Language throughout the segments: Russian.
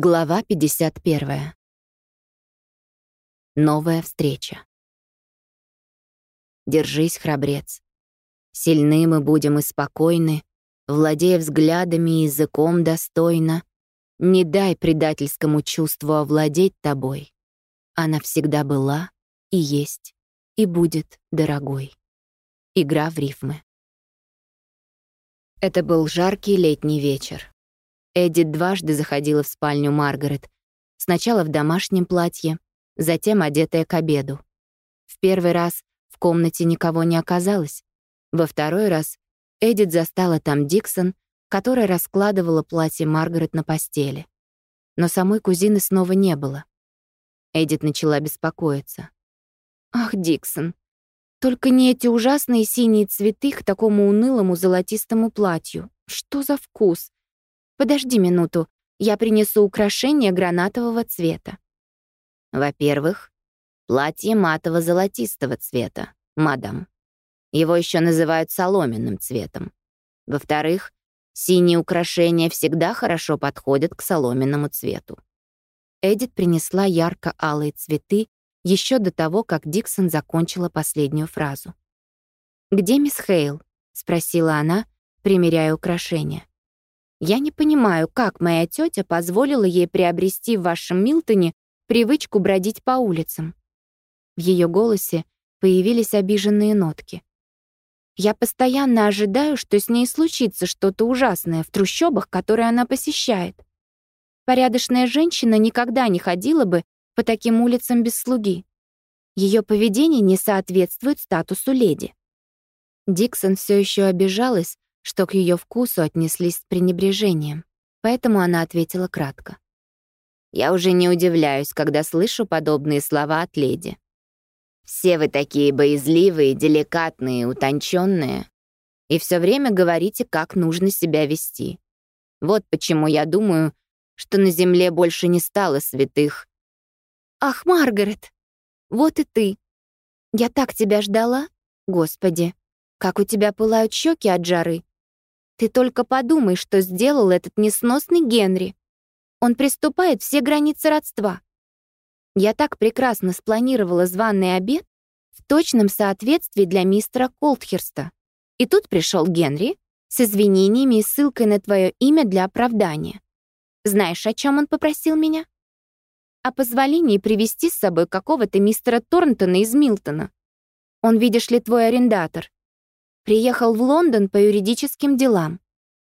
Глава 51. Новая встреча. Держись, храбрец. Сильны мы будем и спокойны, владея взглядами и языком достойно. Не дай предательскому чувству овладеть тобой. Она всегда была и есть, и будет дорогой. Игра в рифмы. Это был жаркий летний вечер. Эдит дважды заходила в спальню Маргарет. Сначала в домашнем платье, затем одетая к обеду. В первый раз в комнате никого не оказалось. Во второй раз Эдит застала там Диксон, которая раскладывала платье Маргарет на постели. Но самой кузины снова не было. Эдит начала беспокоиться. «Ах, Диксон, только не эти ужасные синие цветы к такому унылому золотистому платью. Что за вкус? Подожди минуту, я принесу украшение гранатового цвета. Во-первых, платье матово-золотистого цвета, мадам. Его еще называют соломенным цветом. Во-вторых, синие украшения всегда хорошо подходят к соломенному цвету. Эдит принесла ярко-алые цветы еще до того, как Диксон закончила последнюю фразу. «Где мисс Хейл?» — спросила она, примеряя украшения. Я не понимаю, как моя тетя позволила ей приобрести в вашем Милтоне привычку бродить по улицам. В ее голосе появились обиженные нотки. Я постоянно ожидаю, что с ней случится что-то ужасное в трущобах, которые она посещает. Порядочная женщина никогда не ходила бы по таким улицам без слуги. Ее поведение не соответствует статусу леди. Диксон все еще обижалась, что к ее вкусу отнеслись с пренебрежением, поэтому она ответила кратко. «Я уже не удивляюсь, когда слышу подобные слова от леди. Все вы такие боязливые, деликатные, утонченные, и все время говорите, как нужно себя вести. Вот почему я думаю, что на земле больше не стало святых. Ах, Маргарет, вот и ты. Я так тебя ждала, Господи, как у тебя пылают щеки от жары. Ты только подумай, что сделал этот несносный Генри. Он приступает все границы родства. Я так прекрасно спланировала званый обед в точном соответствии для мистера Колтхерста. И тут пришел Генри с извинениями и ссылкой на твое имя для оправдания. Знаешь, о чем он попросил меня? О позволении привести с собой какого-то мистера Торнтона из Милтона. Он, видишь ли, твой арендатор. Приехал в Лондон по юридическим делам.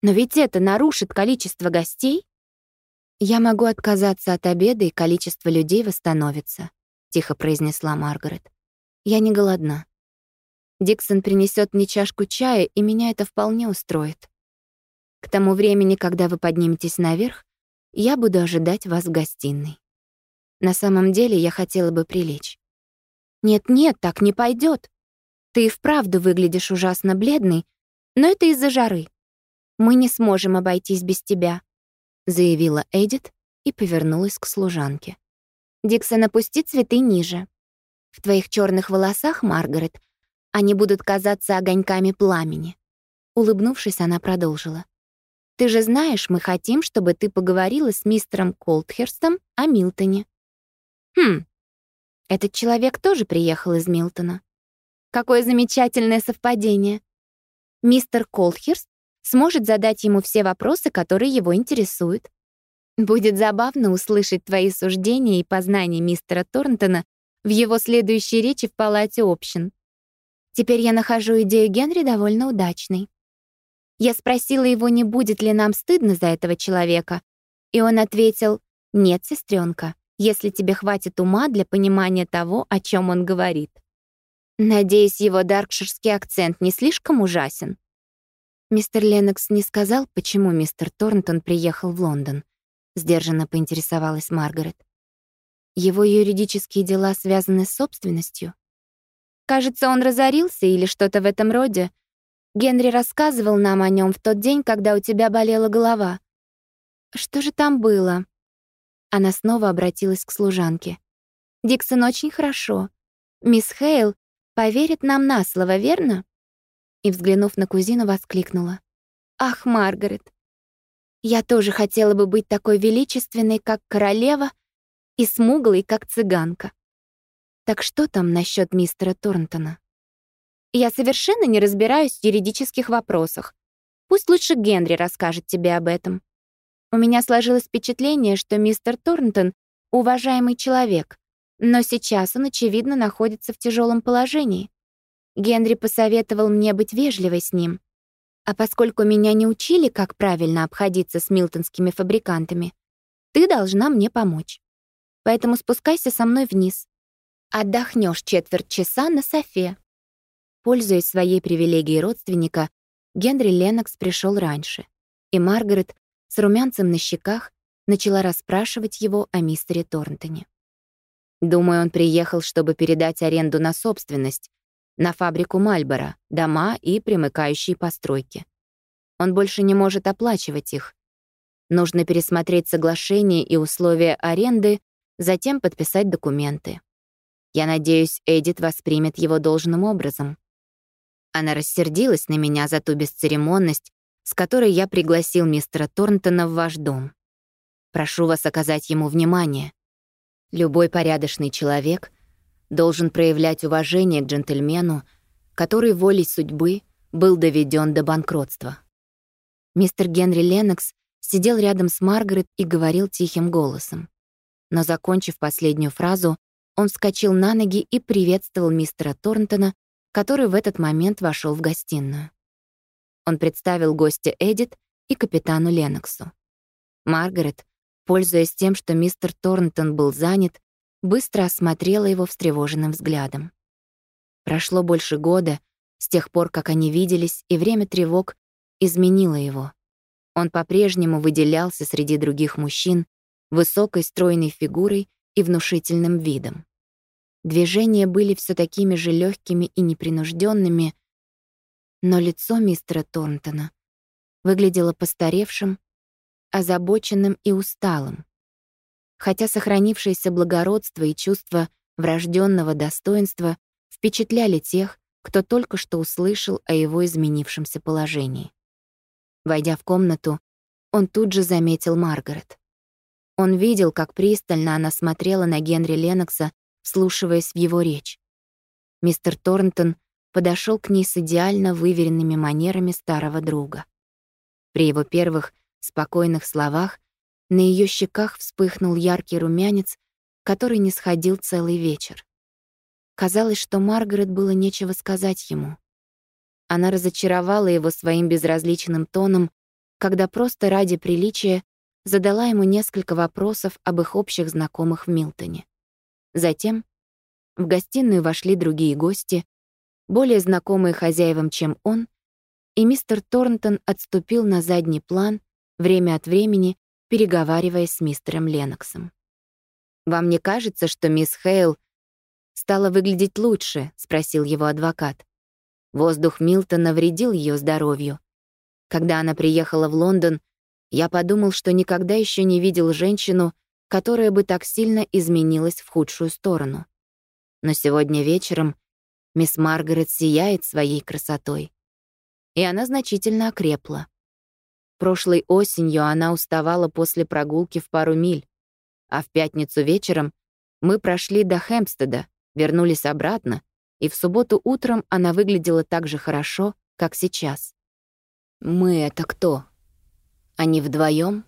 Но ведь это нарушит количество гостей. Я могу отказаться от обеда, и количество людей восстановится, тихо произнесла Маргарет. Я не голодна. Диксон принесет мне чашку чая, и меня это вполне устроит. К тому времени, когда вы подниметесь наверх, я буду ожидать вас в гостиной. На самом деле я хотела бы прилечь. Нет-нет, так не пойдет. Ты и вправду выглядишь ужасно бледный, но это из-за жары. Мы не сможем обойтись без тебя», — заявила Эдит и повернулась к служанке. «Диксон, опусти цветы ниже. В твоих черных волосах, Маргарет, они будут казаться огоньками пламени». Улыбнувшись, она продолжила. «Ты же знаешь, мы хотим, чтобы ты поговорила с мистером Колтхерстом о Милтоне». «Хм, этот человек тоже приехал из Милтона. Какое замечательное совпадение. Мистер Колхерст сможет задать ему все вопросы, которые его интересуют. Будет забавно услышать твои суждения и познания мистера Торнтона в его следующей речи в палате общин. Теперь я нахожу идею Генри довольно удачной. Я спросила его, не будет ли нам стыдно за этого человека, и он ответил, «Нет, сестренка, если тебе хватит ума для понимания того, о чем он говорит». Надеюсь, его даркширский акцент не слишком ужасен. Мистер Ленокс не сказал, почему мистер Торнтон приехал в Лондон. Сдержанно поинтересовалась Маргарет. Его юридические дела связаны с собственностью? Кажется, он разорился или что-то в этом роде. Генри рассказывал нам о нем в тот день, когда у тебя болела голова. Что же там было? Она снова обратилась к служанке. Диксон очень хорошо. Мисс Хейл Поверит нам на слово, верно?» И, взглянув на кузину, воскликнула. «Ах, Маргарет, Я тоже хотела бы быть такой величественной, как королева, и смуглой, как цыганка. Так что там насчет мистера Торнтона? Я совершенно не разбираюсь в юридических вопросах. Пусть лучше Генри расскажет тебе об этом. У меня сложилось впечатление, что мистер Торнтон — уважаемый человек, но сейчас он, очевидно, находится в тяжелом положении. Генри посоветовал мне быть вежливой с ним. А поскольку меня не учили, как правильно обходиться с милтонскими фабрикантами, ты должна мне помочь. Поэтому спускайся со мной вниз. Отдохнешь четверть часа на софе. Пользуясь своей привилегией родственника, Генри Ленокс пришел раньше, и Маргарет с румянцем на щеках начала расспрашивать его о мистере Торнтоне. Думаю, он приехал, чтобы передать аренду на собственность, на фабрику Мальборо, дома и примыкающие постройки. Он больше не может оплачивать их. Нужно пересмотреть соглашение и условия аренды, затем подписать документы. Я надеюсь, Эдит воспримет его должным образом. Она рассердилась на меня за ту бесцеремонность, с которой я пригласил мистера Торнтона в ваш дом. Прошу вас оказать ему внимание. Любой порядочный человек должен проявлять уважение к джентльмену, который волей судьбы был доведен до банкротства. Мистер Генри Леннокс сидел рядом с Маргарет и говорил тихим голосом. Но, закончив последнюю фразу, он вскочил на ноги и приветствовал мистера Торнтона, который в этот момент вошел в гостиную. Он представил гостя Эдит и капитану Леноксу. Маргарет, пользуясь тем, что мистер Торнтон был занят, быстро осмотрела его встревоженным взглядом. Прошло больше года с тех пор, как они виделись, и время тревог изменило его. Он по-прежнему выделялся среди других мужчин высокой стройной фигурой и внушительным видом. Движения были все такими же легкими и непринужденными, но лицо мистера Торнтона выглядело постаревшим, озабоченным и усталым. Хотя сохранившееся благородство и чувство врожденного достоинства впечатляли тех, кто только что услышал о его изменившемся положении. Войдя в комнату, он тут же заметил Маргарет. Он видел, как пристально она смотрела на Генри Ленокса, вслушиваясь в его речь. Мистер Торнтон подошел к ней с идеально выверенными манерами старого друга. При его первых спокойных словах на ее щеках вспыхнул яркий румянец, который не сходил целый вечер. Казалось, что Маргарет было нечего сказать ему. Она разочаровала его своим безразличным тоном, когда просто ради приличия задала ему несколько вопросов об их общих знакомых в Милтоне. Затем в гостиную вошли другие гости, более знакомые хозяевам, чем он, и мистер Торнтон отступил на задний план, время от времени переговариваясь с мистером Леноксом. «Вам не кажется, что мисс Хейл стала выглядеть лучше?» — спросил его адвокат. Воздух Милтона вредил ее здоровью. Когда она приехала в Лондон, я подумал, что никогда еще не видел женщину, которая бы так сильно изменилась в худшую сторону. Но сегодня вечером Мисс Маргарет сияет своей красотой. И она значительно окрепла. Прошлой осенью она уставала после прогулки в пару миль, а в пятницу вечером мы прошли до Хэмпстеда, вернулись обратно, и в субботу утром она выглядела так же хорошо, как сейчас. «Мы — это кто? Они вдвоем?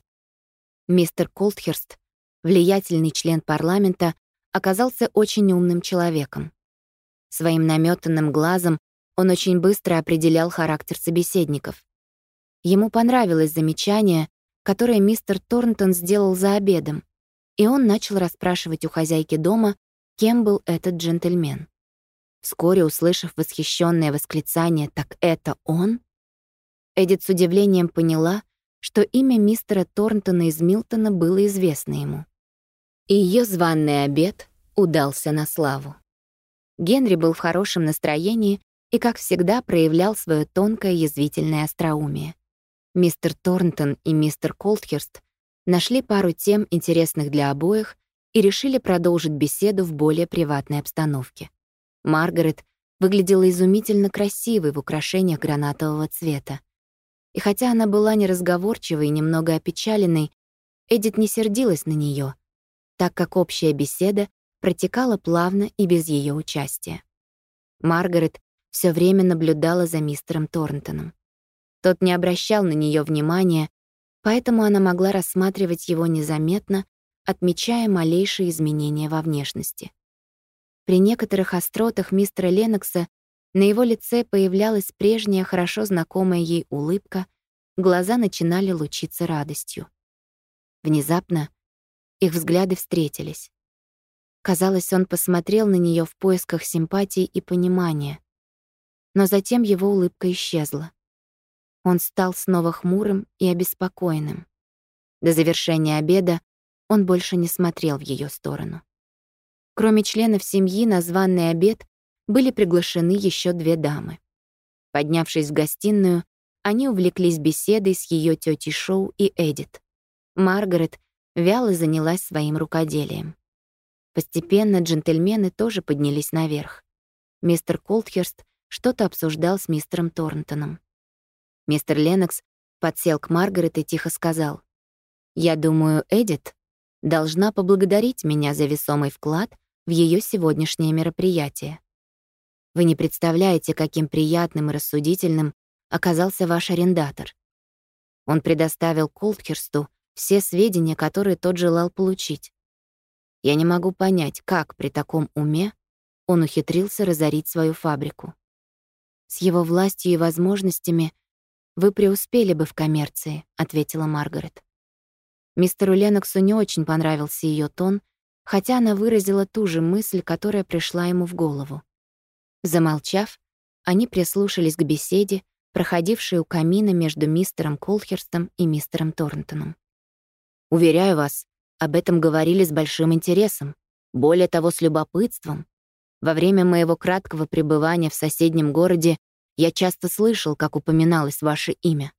Мистер Колтхерст, влиятельный член парламента, оказался очень умным человеком. Своим наметанным глазом он очень быстро определял характер собеседников. Ему понравилось замечание, которое мистер Торнтон сделал за обедом, и он начал расспрашивать у хозяйки дома, кем был этот джентльмен. Вскоре, услышав восхищенное восклицание «Так это он?», Эдит с удивлением поняла, что имя мистера Торнтона из Милтона было известно ему. И ее званный обед удался на славу. Генри был в хорошем настроении и, как всегда, проявлял свое тонкое язвительное остроумие. Мистер Торнтон и мистер Колтхерст нашли пару тем, интересных для обоих, и решили продолжить беседу в более приватной обстановке. Маргарет выглядела изумительно красивой в украшениях гранатового цвета. И хотя она была неразговорчивой и немного опечаленной, Эдит не сердилась на нее, так как общая беседа протекала плавно и без ее участия. Маргарет все время наблюдала за мистером Торнтоном. Тот не обращал на нее внимания, поэтому она могла рассматривать его незаметно, отмечая малейшие изменения во внешности. При некоторых остротах мистера Ленокса на его лице появлялась прежняя, хорошо знакомая ей улыбка, глаза начинали лучиться радостью. Внезапно их взгляды встретились. Казалось, он посмотрел на нее в поисках симпатии и понимания. Но затем его улыбка исчезла. Он стал снова хмурым и обеспокоенным. До завершения обеда он больше не смотрел в ее сторону. Кроме членов семьи на званный обед были приглашены еще две дамы. Поднявшись в гостиную, они увлеклись беседой с ее тетей Шоу и Эдит. Маргарет вяло занялась своим рукоделием. Постепенно джентльмены тоже поднялись наверх. Мистер Колтхерст что-то обсуждал с мистером Торнтоном. Мистер Ленокс подсел к Маргарет и тихо сказал. «Я думаю, Эдит должна поблагодарить меня за весомый вклад в ее сегодняшнее мероприятие. Вы не представляете, каким приятным и рассудительным оказался ваш арендатор. Он предоставил Колдхерсту все сведения, которые тот желал получить. Я не могу понять, как при таком уме он ухитрился разорить свою фабрику. С его властью и возможностями «Вы преуспели бы в коммерции», — ответила Маргарет. Мистеру Леноксу не очень понравился ее тон, хотя она выразила ту же мысль, которая пришла ему в голову. Замолчав, они прислушались к беседе, проходившей у камина между мистером Колхерстом и мистером Торнтоном. «Уверяю вас, об этом говорили с большим интересом, более того, с любопытством. Во время моего краткого пребывания в соседнем городе я часто слышал, как упоминалось ваше имя.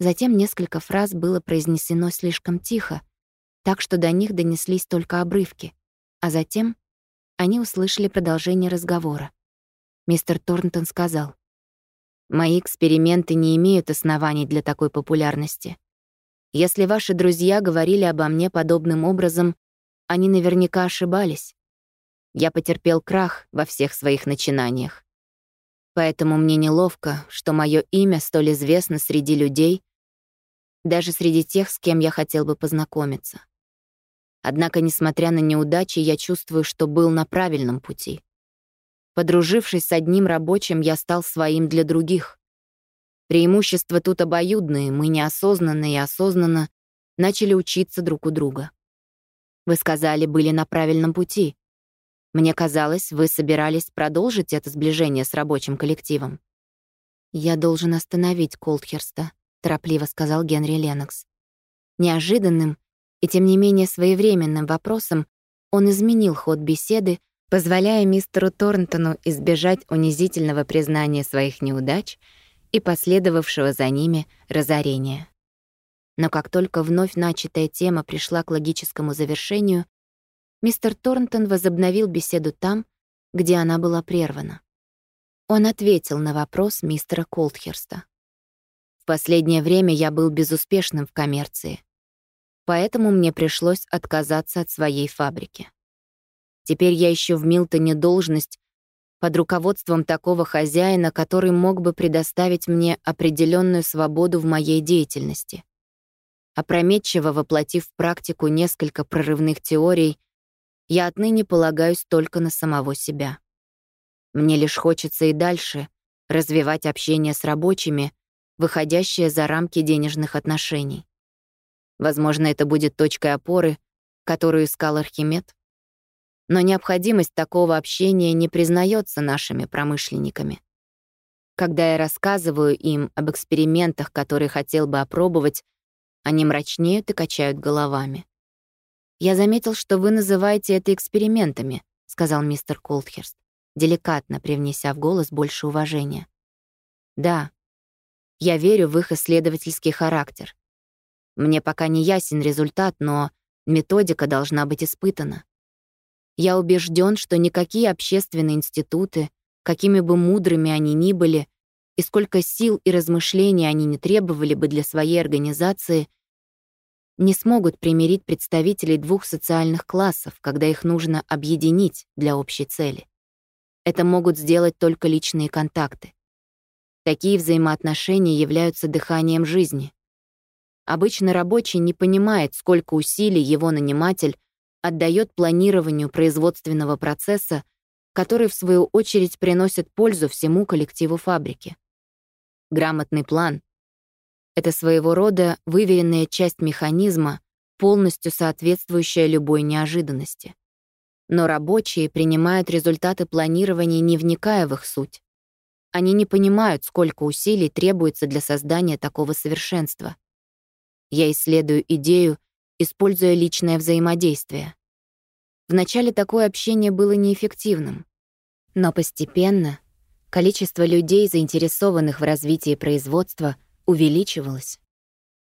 Затем несколько фраз было произнесено слишком тихо, так что до них донеслись только обрывки, а затем они услышали продолжение разговора. Мистер Торнтон сказал, «Мои эксперименты не имеют оснований для такой популярности. Если ваши друзья говорили обо мне подобным образом, они наверняка ошибались. Я потерпел крах во всех своих начинаниях. Поэтому мне неловко, что мое имя столь известно среди людей, даже среди тех, с кем я хотел бы познакомиться. Однако, несмотря на неудачи, я чувствую, что был на правильном пути. Подружившись с одним рабочим, я стал своим для других. Преимущества тут обоюдные, мы неосознанно и осознанно начали учиться друг у друга. Вы сказали, были на правильном пути. Мне казалось, вы собирались продолжить это сближение с рабочим коллективом. «Я должен остановить Колдхерста», — торопливо сказал Генри Ленокс. Неожиданным и, тем не менее, своевременным вопросом он изменил ход беседы, позволяя мистеру Торнтону избежать унизительного признания своих неудач и последовавшего за ними разорения. Но как только вновь начатая тема пришла к логическому завершению, мистер Торнтон возобновил беседу там, где она была прервана. Он ответил на вопрос мистера Колдхерста. «В последнее время я был безуспешным в коммерции, поэтому мне пришлось отказаться от своей фабрики. Теперь я ищу в Милтоне должность под руководством такого хозяина, который мог бы предоставить мне определенную свободу в моей деятельности. Опрометчиво воплотив в практику несколько прорывных теорий, я отныне полагаюсь только на самого себя. Мне лишь хочется и дальше развивать общение с рабочими, выходящее за рамки денежных отношений. Возможно, это будет точкой опоры, которую искал Архимед. Но необходимость такого общения не признается нашими промышленниками. Когда я рассказываю им об экспериментах, которые хотел бы опробовать, они мрачнеют и качают головами. «Я заметил, что вы называете это экспериментами», — сказал мистер Колдхерст, деликатно привнеся в голос больше уважения. «Да, я верю в их исследовательский характер. Мне пока не ясен результат, но методика должна быть испытана. Я убежден, что никакие общественные институты, какими бы мудрыми они ни были, и сколько сил и размышлений они не требовали бы для своей организации, не смогут примирить представителей двух социальных классов, когда их нужно объединить для общей цели. Это могут сделать только личные контакты. Такие взаимоотношения являются дыханием жизни. Обычно рабочий не понимает, сколько усилий его наниматель отдает планированию производственного процесса, который, в свою очередь, приносит пользу всему коллективу фабрики. Грамотный план — это своего рода выверенная часть механизма, полностью соответствующая любой неожиданности. Но рабочие принимают результаты планирования, не вникая в их суть. Они не понимают, сколько усилий требуется для создания такого совершенства. Я исследую идею, используя личное взаимодействие. Вначале такое общение было неэффективным, но постепенно количество людей, заинтересованных в развитии производства, увеличивалось.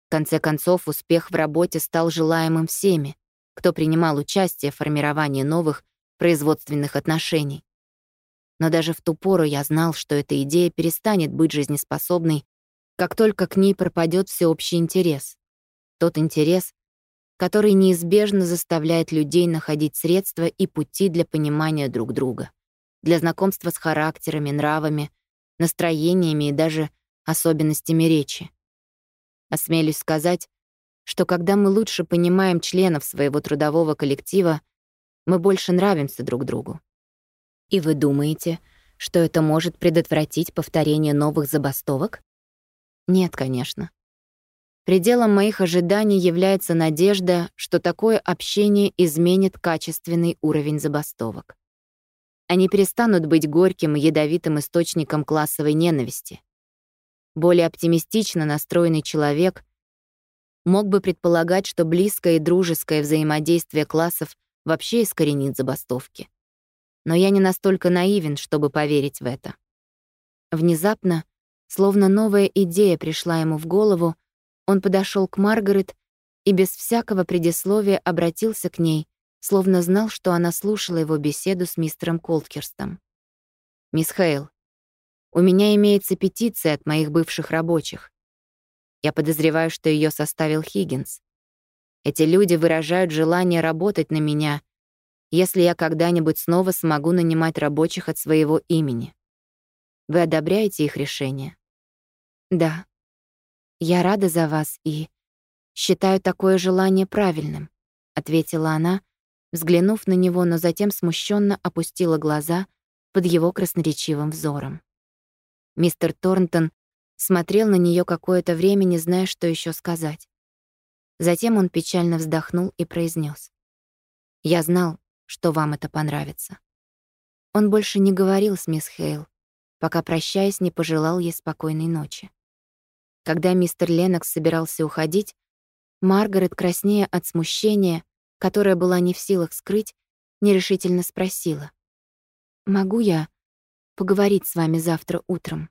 В конце концов, успех в работе стал желаемым всеми, кто принимал участие в формировании новых производственных отношений. Но даже в ту пору я знал, что эта идея перестанет быть жизнеспособной, как только к ней пропадет всеобщий интерес. Тот интерес, который неизбежно заставляет людей находить средства и пути для понимания друг друга, для знакомства с характерами, нравами, настроениями и даже особенностями речи. Осмелюсь сказать, что когда мы лучше понимаем членов своего трудового коллектива, мы больше нравимся друг другу. И вы думаете, что это может предотвратить повторение новых забастовок? Нет, конечно. Пределом моих ожиданий является надежда, что такое общение изменит качественный уровень забастовок. Они перестанут быть горьким и ядовитым источником классовой ненависти. Более оптимистично настроенный человек мог бы предполагать, что близкое и дружеское взаимодействие классов вообще искоренит забастовки но я не настолько наивен, чтобы поверить в это. Внезапно, словно новая идея пришла ему в голову, он подошел к Маргарет и без всякого предисловия обратился к ней, словно знал, что она слушала его беседу с мистером Колткерстом. «Мисс Хейл, у меня имеется петиция от моих бывших рабочих. Я подозреваю, что ее составил Хиггинс. Эти люди выражают желание работать на меня если я когда-нибудь снова смогу нанимать рабочих от своего имени. Вы одобряете их решение? Да. Я рада за вас и считаю такое желание правильным, ответила она, взглянув на него, но затем смущенно опустила глаза под его красноречивым взором. Мистер Торнтон смотрел на нее какое-то время, не зная, что еще сказать. Затем он печально вздохнул и произнес: «Я знал, что вам это понравится. Он больше не говорил с мисс Хейл, пока, прощаясь, не пожелал ей спокойной ночи. Когда мистер Ленокс собирался уходить, Маргарет, краснея от смущения, которое была не в силах скрыть, нерешительно спросила. «Могу я поговорить с вами завтра утром?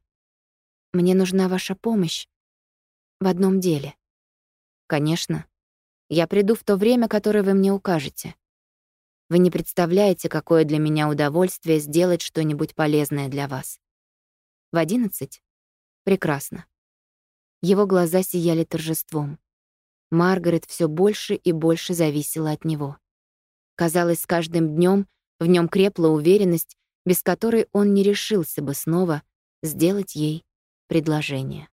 Мне нужна ваша помощь в одном деле». «Конечно. Я приду в то время, которое вы мне укажете. Вы не представляете, какое для меня удовольствие сделать что-нибудь полезное для вас. В одиннадцать? Прекрасно. Его глаза сияли торжеством. Маргарет все больше и больше зависела от него. Казалось, с каждым днем в нем крепла уверенность, без которой он не решился бы снова сделать ей предложение.